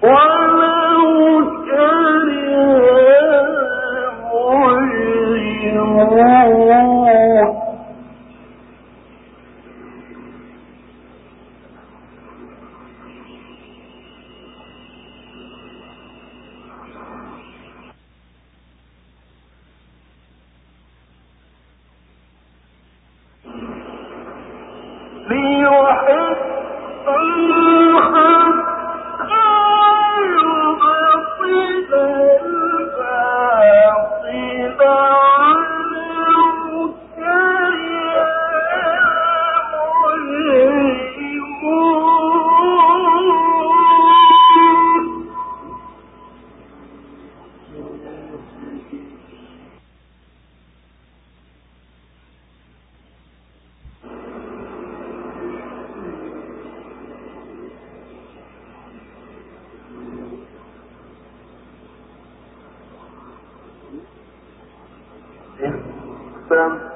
What. Instagram um,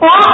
Why?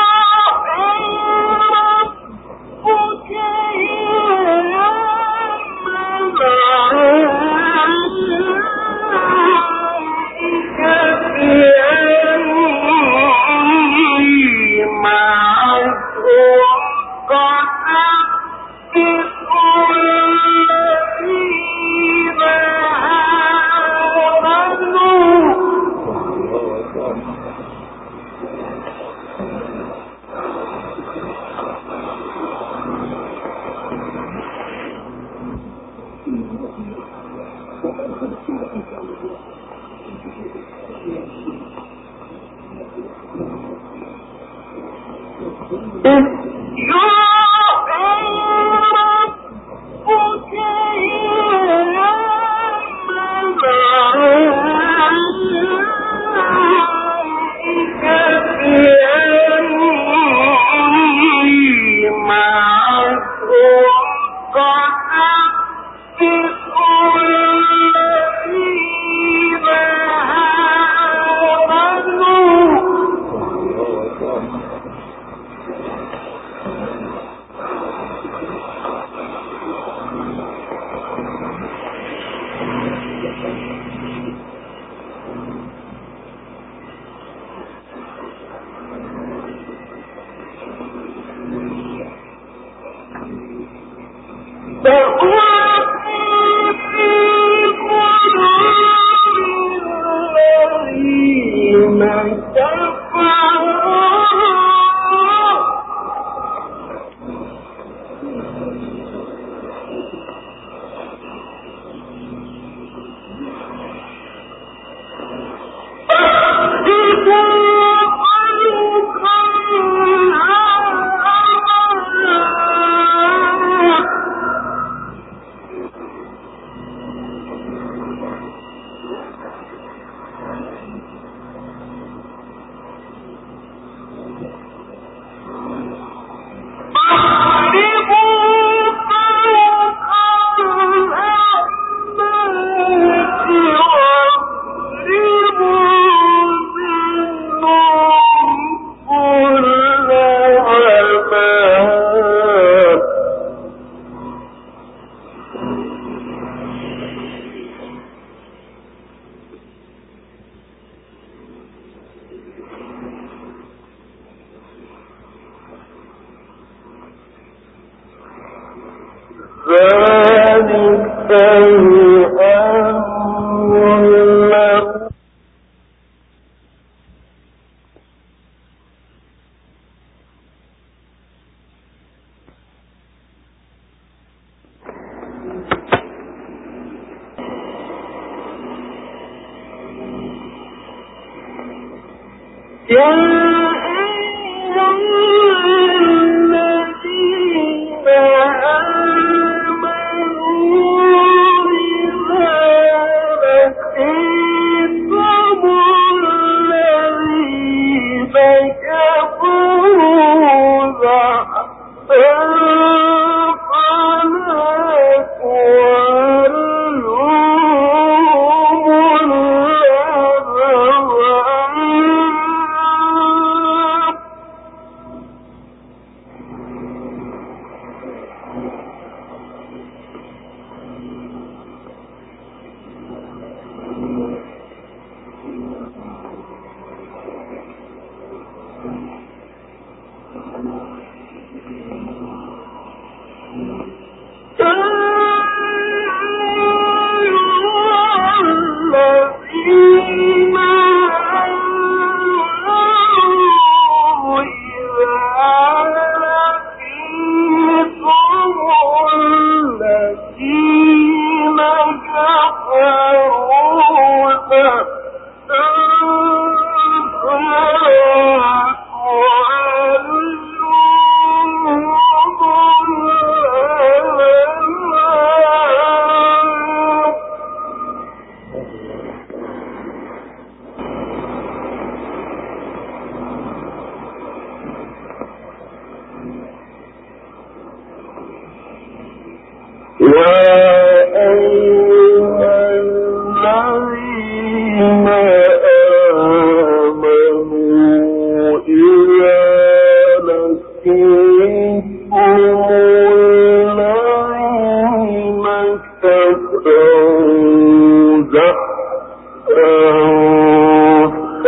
ذلك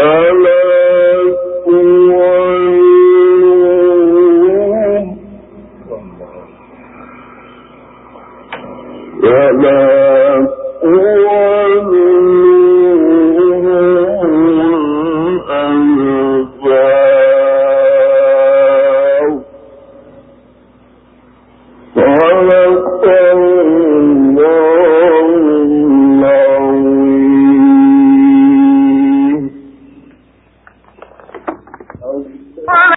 أو